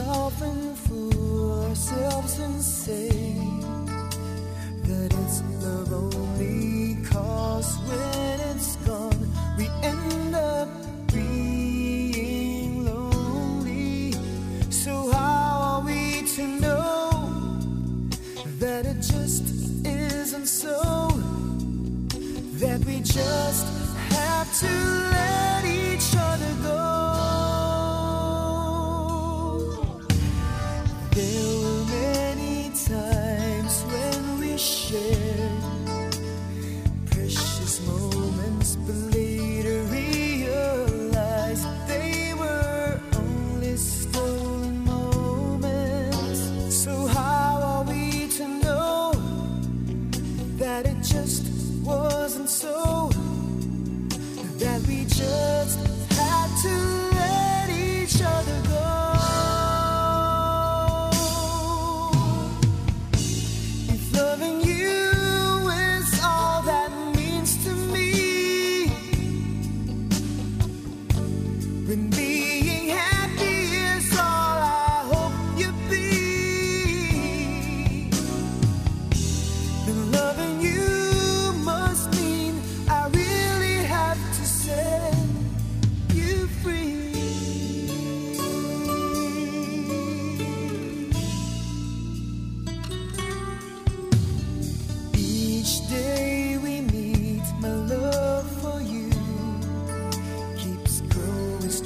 often fool ourselves and say that it's love only cause when it's gone. We end up being lonely. So how are we to know that it just isn't so? That we just have to just wasn't so? That we just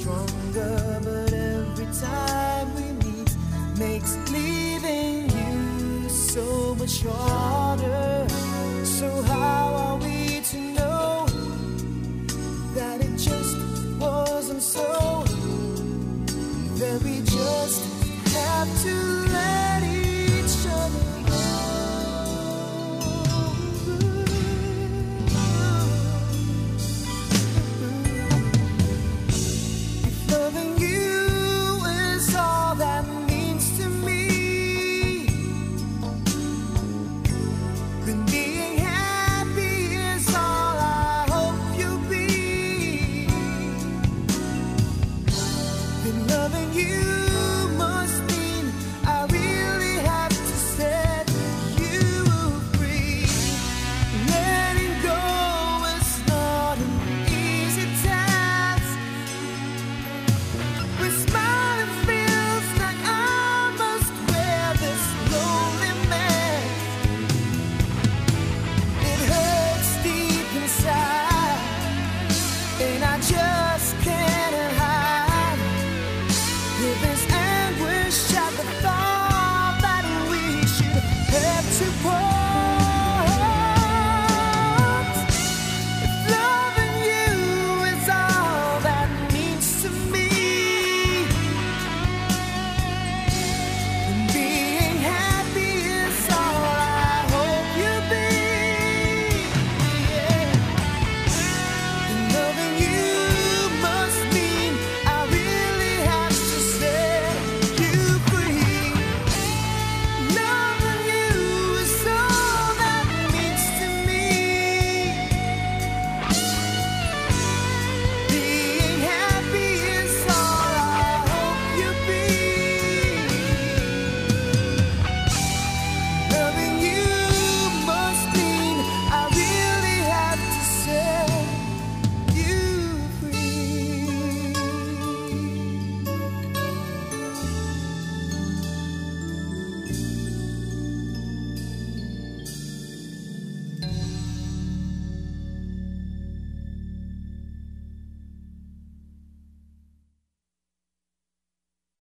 stronger. But every time we meet, makes leaving you so much harder. So, how are we to know that it just wasn't so? That we just have to